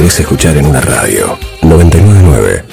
querés escuchar en una radio. 999.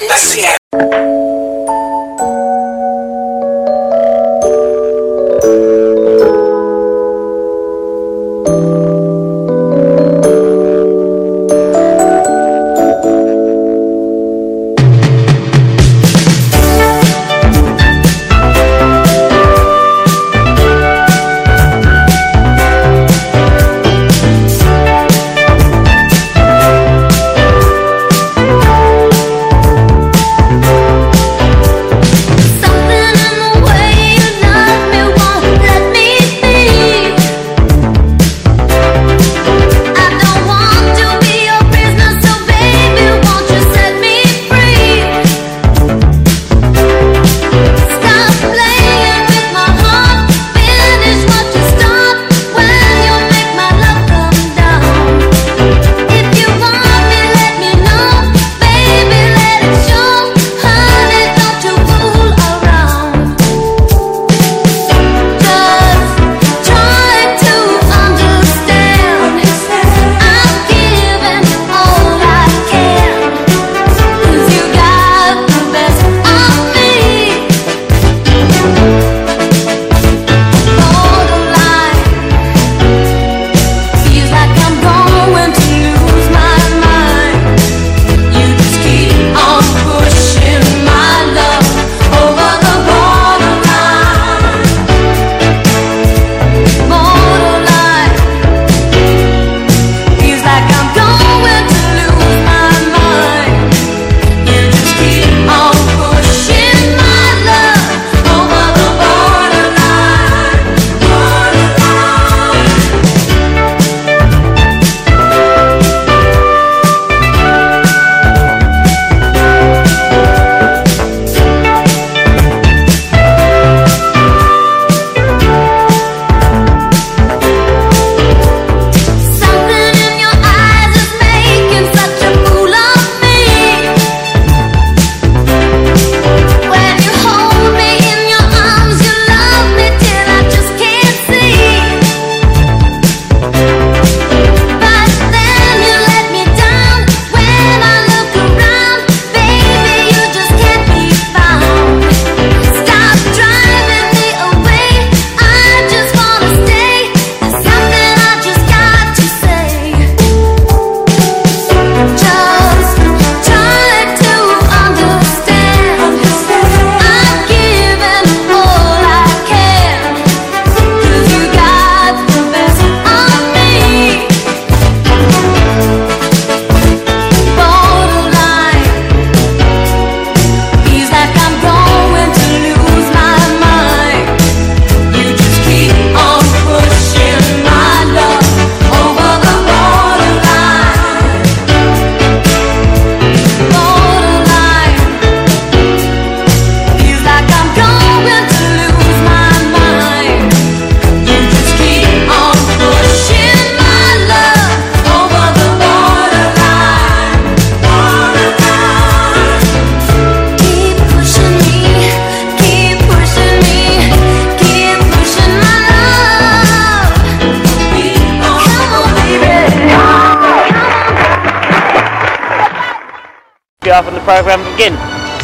Half of the program begin.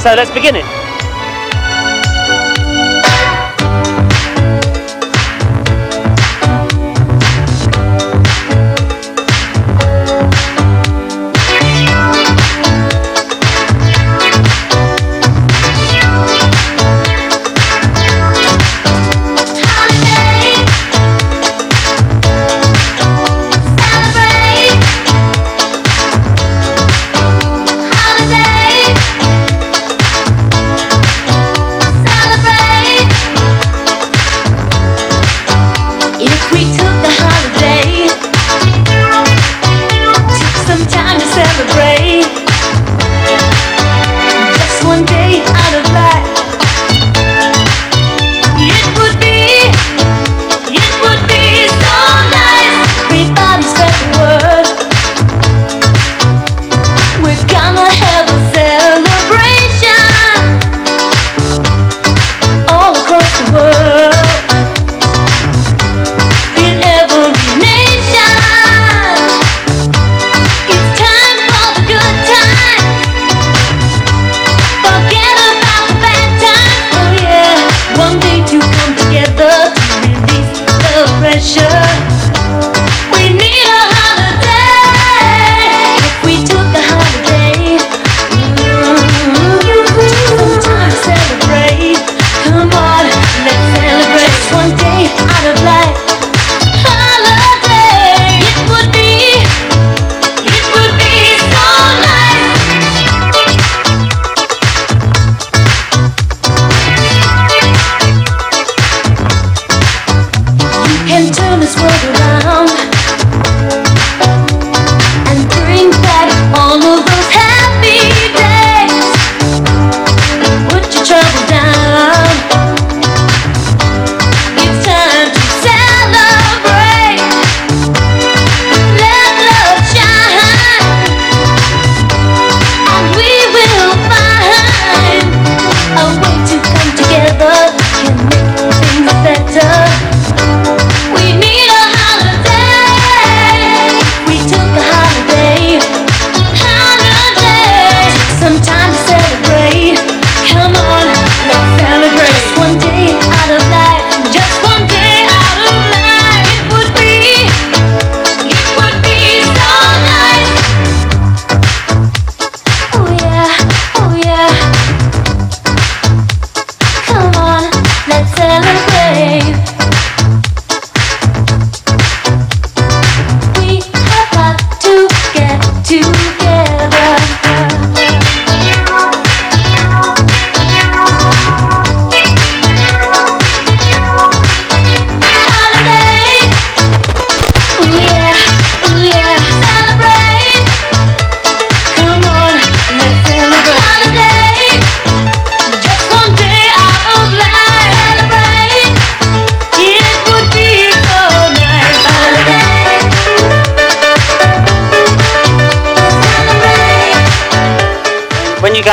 So let's begin it.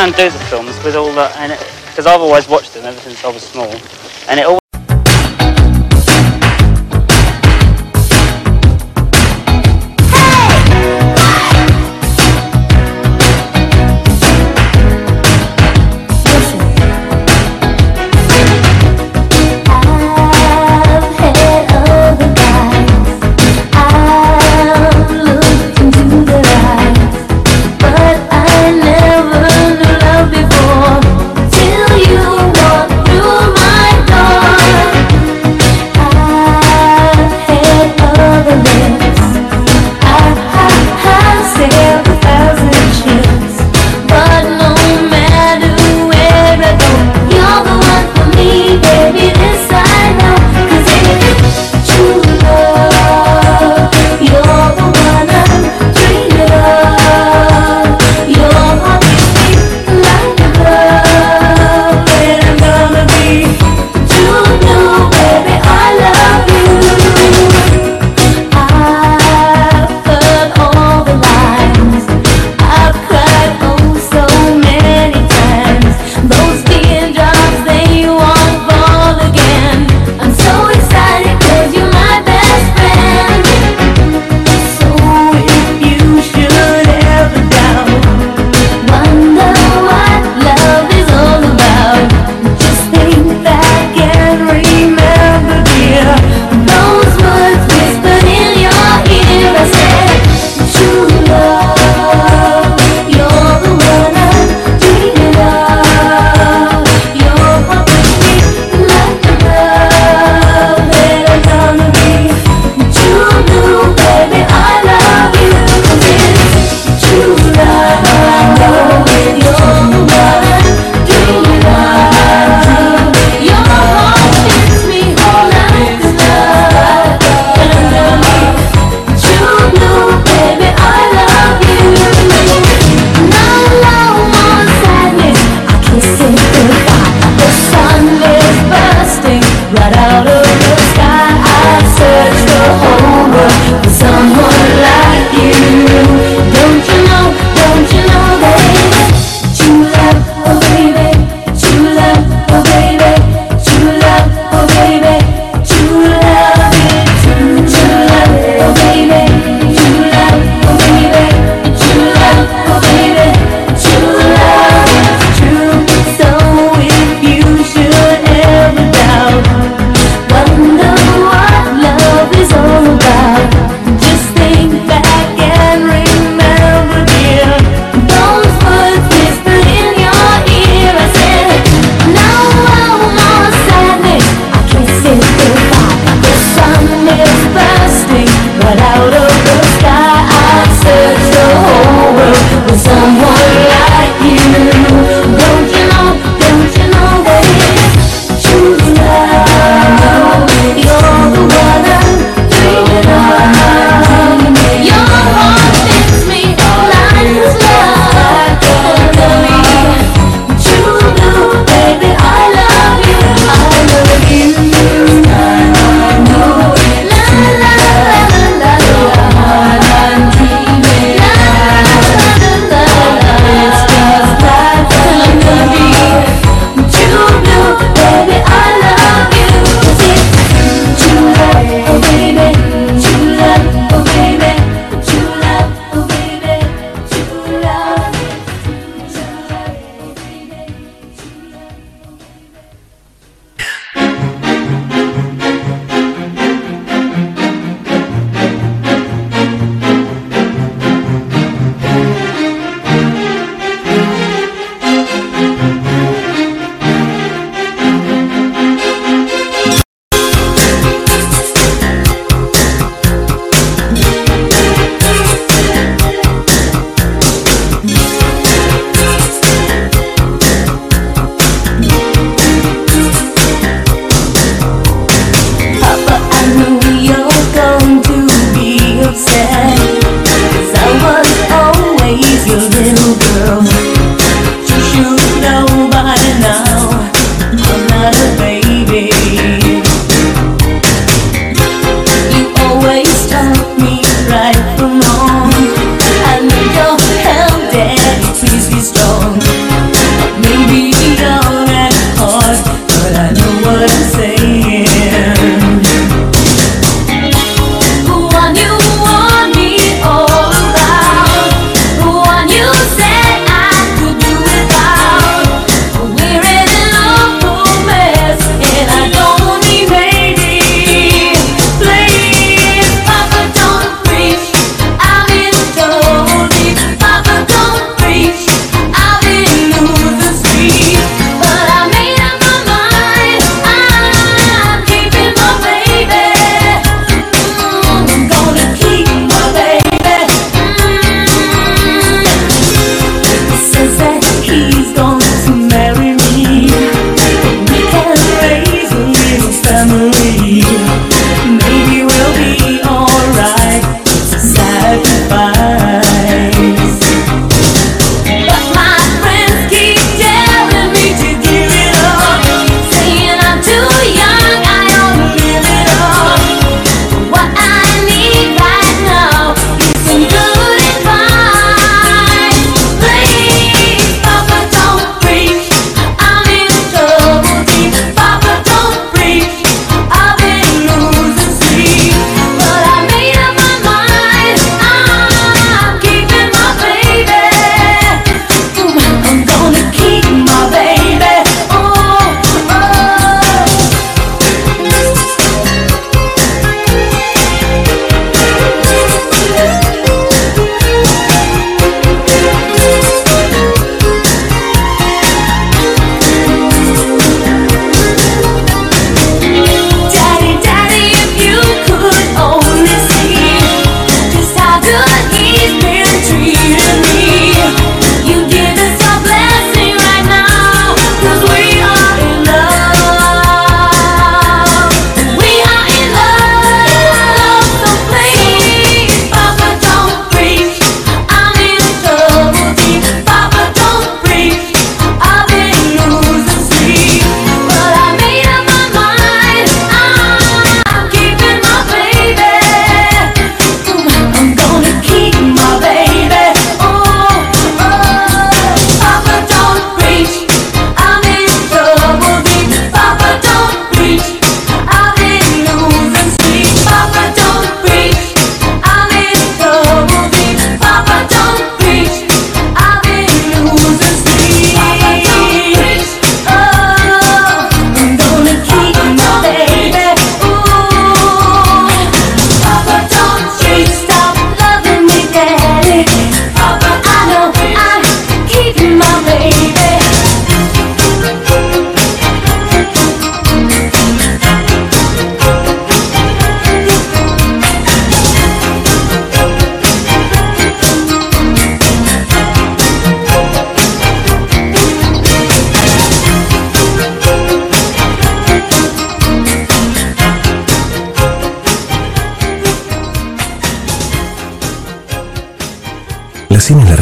And do the films with all the, and because I've always watched them ever since I was small, and it always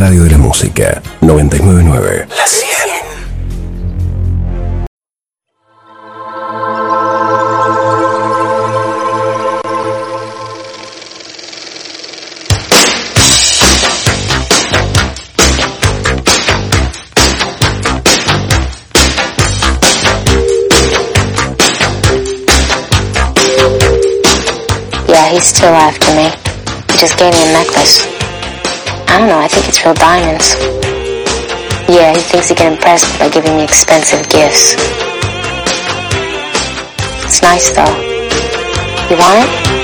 radio de la música 999. La 100. Yeah, he's still after me. He just gave me a necklace. I don't know, I think it's real diamonds. Yeah, he thinks he can impress me by giving me expensive gifts. It's nice though. You want it?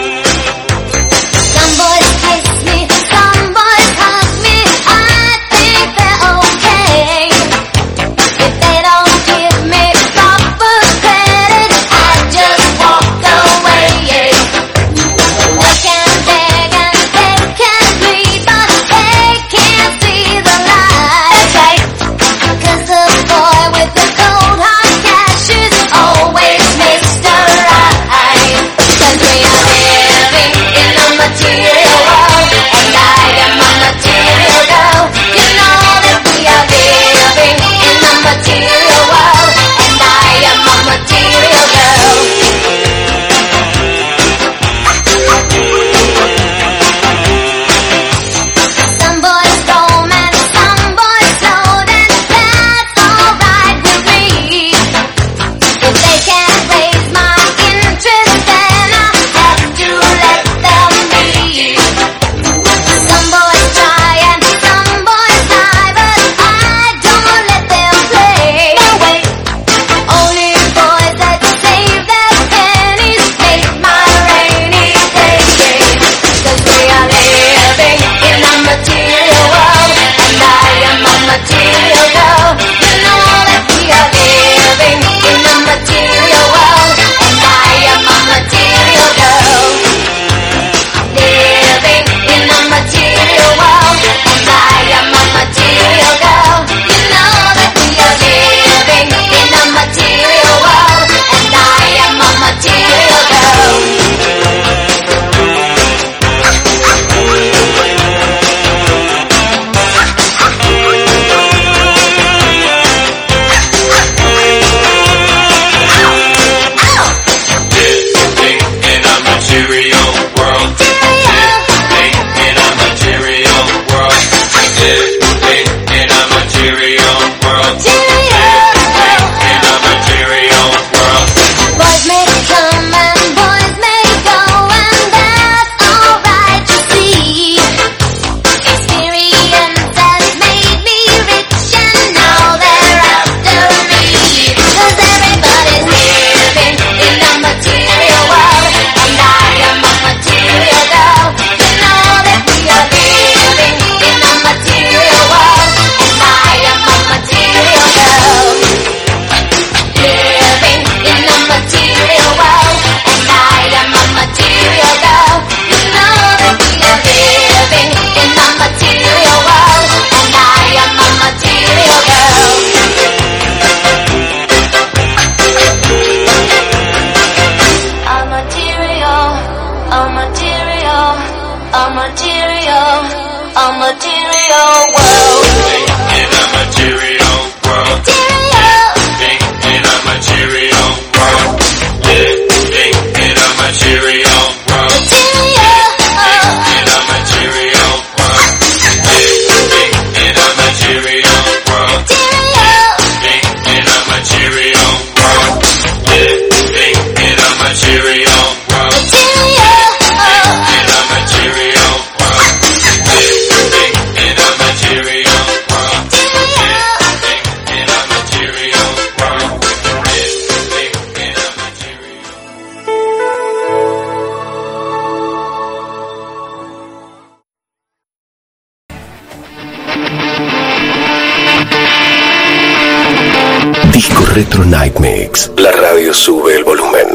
Retro Night Mix. La radio sube el volumen.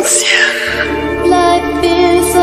Like this,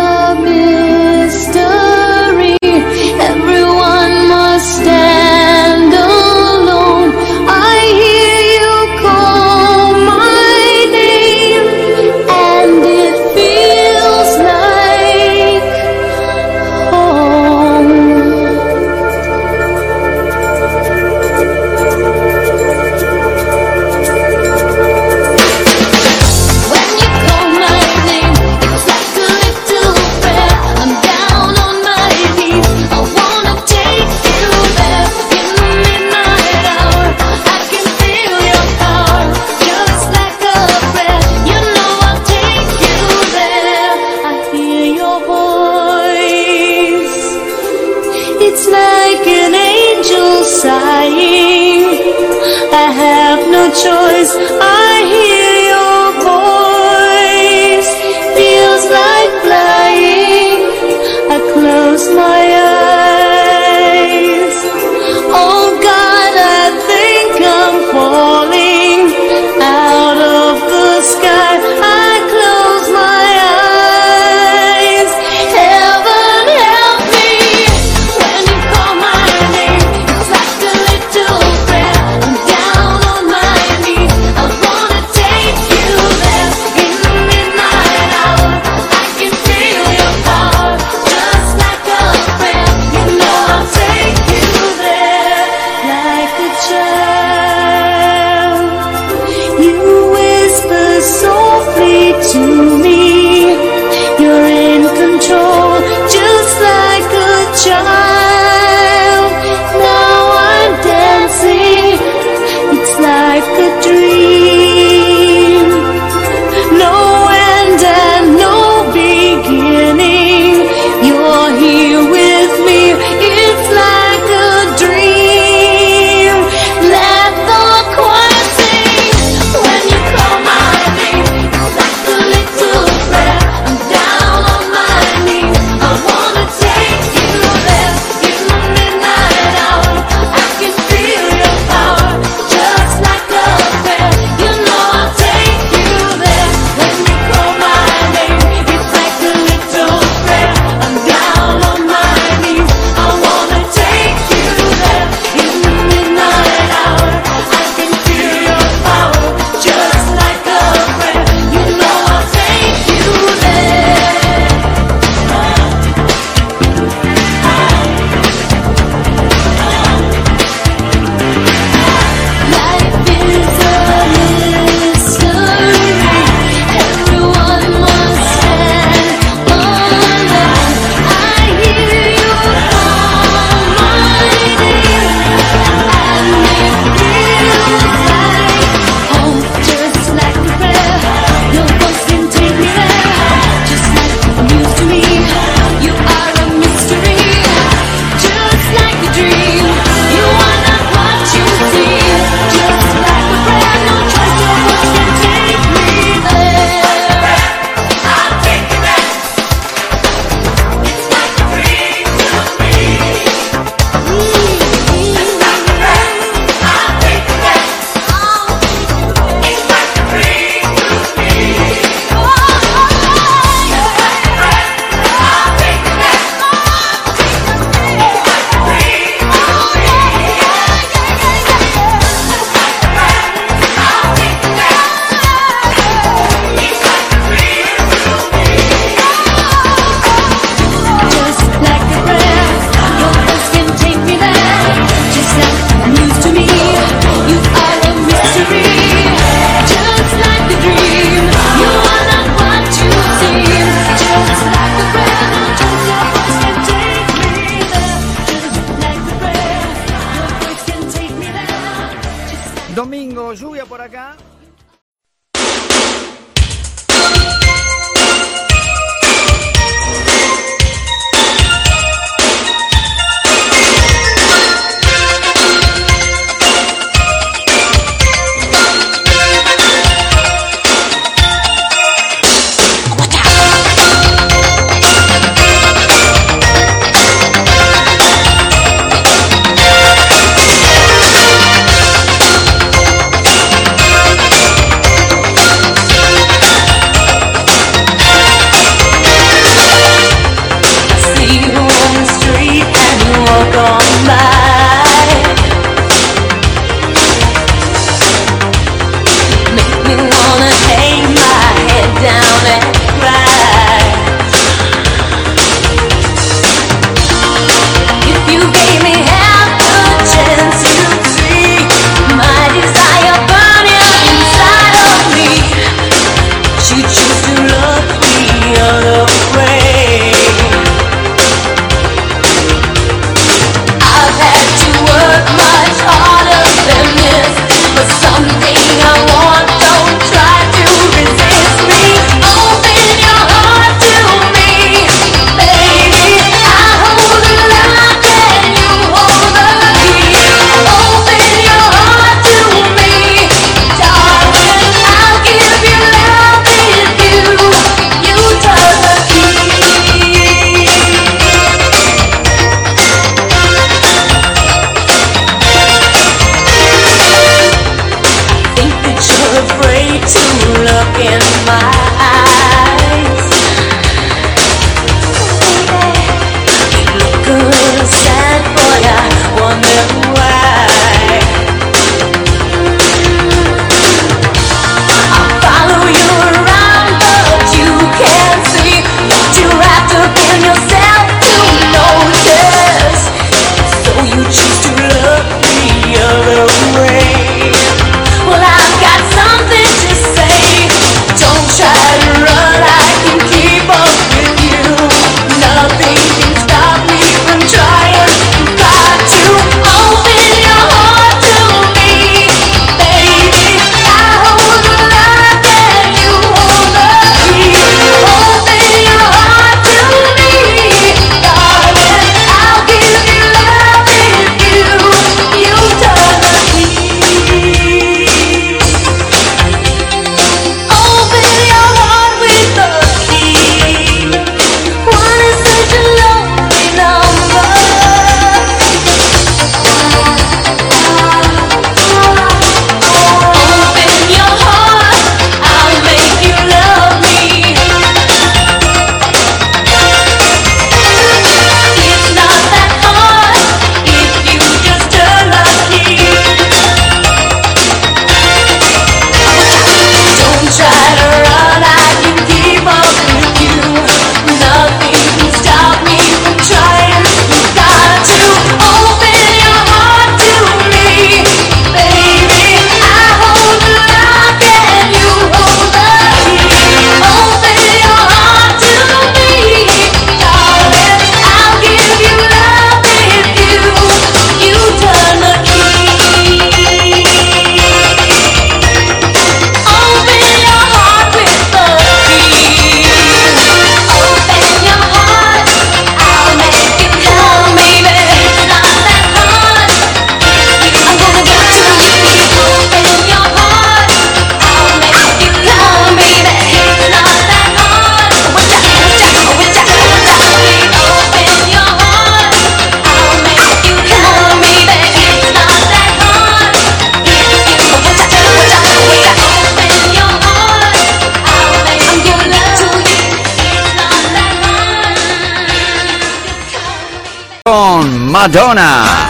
Madonna.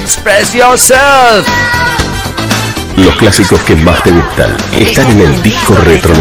Express yourself. Los clásicos que más te gustan están en el disco retro.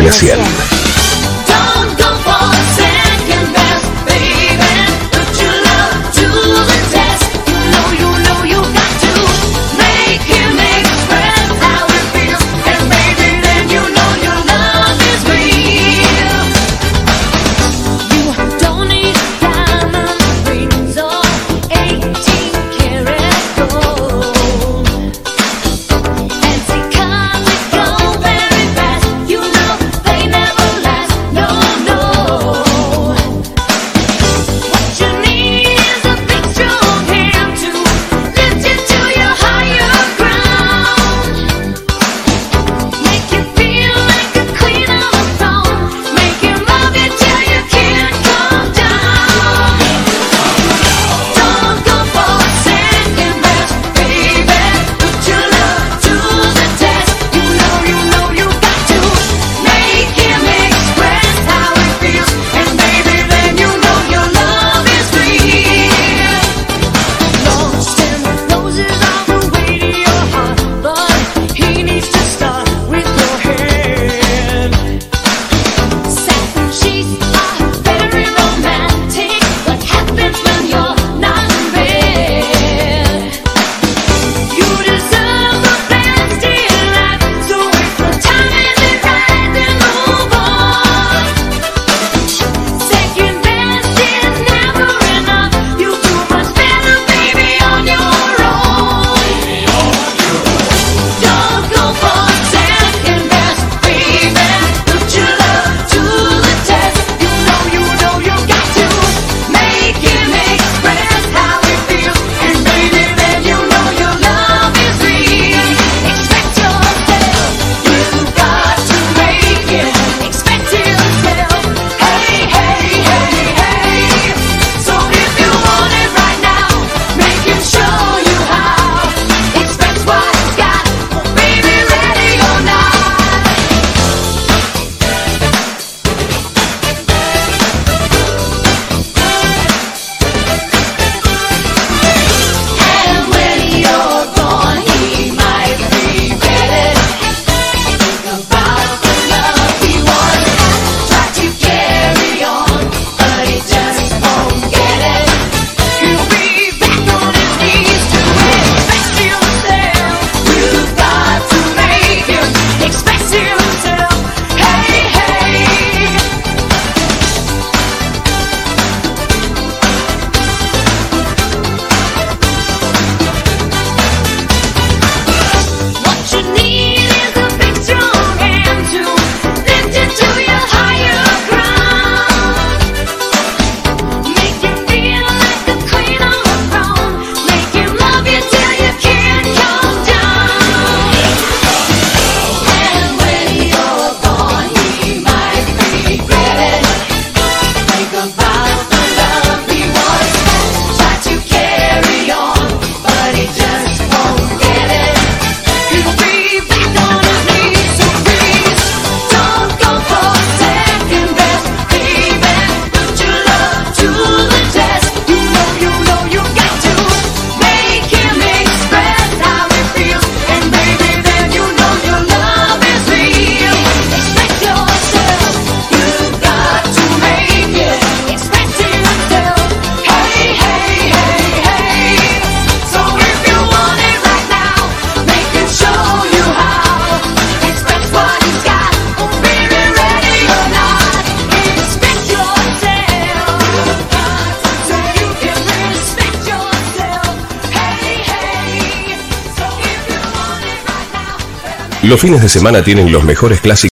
Los fines de semana tienen los mejores clásicos.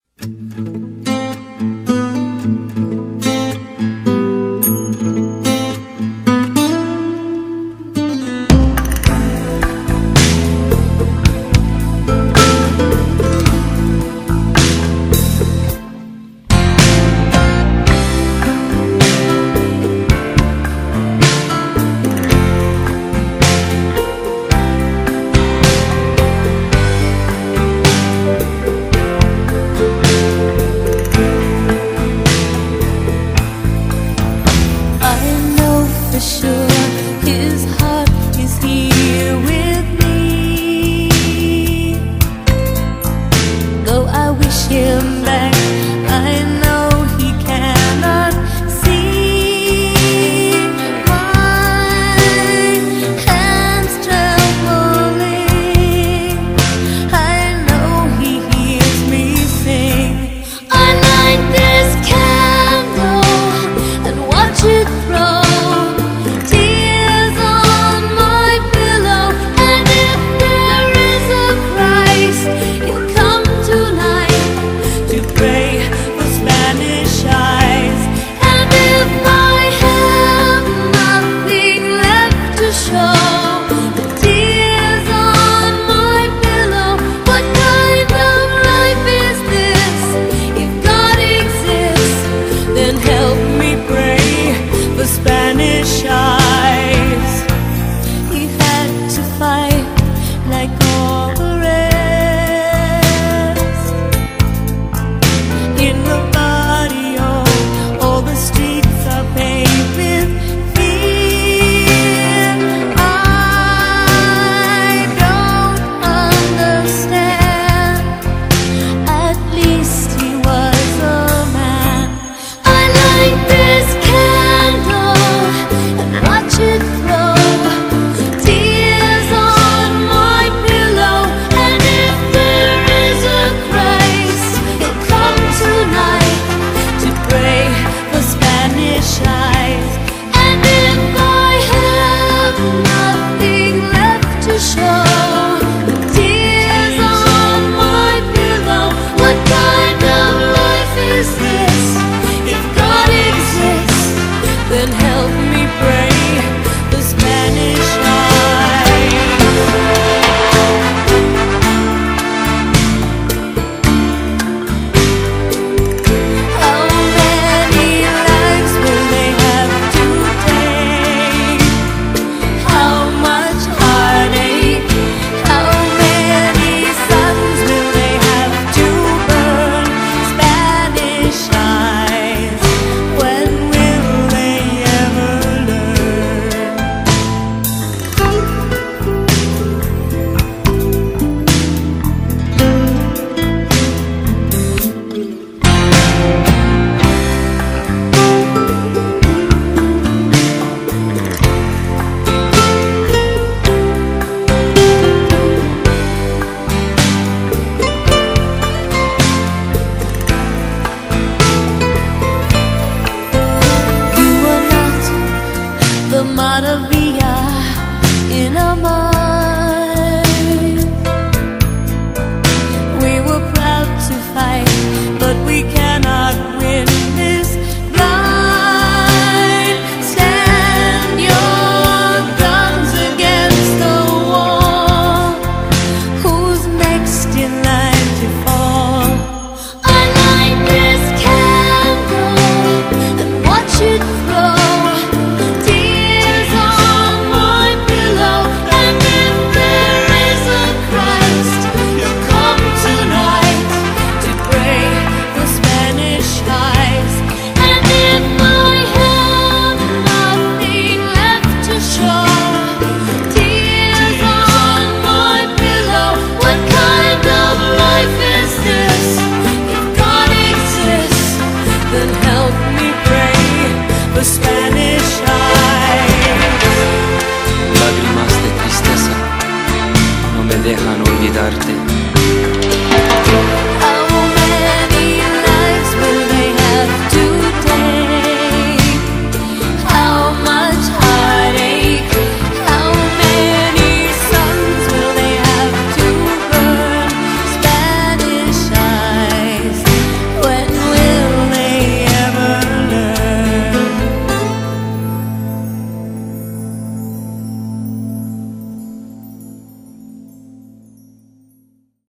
of.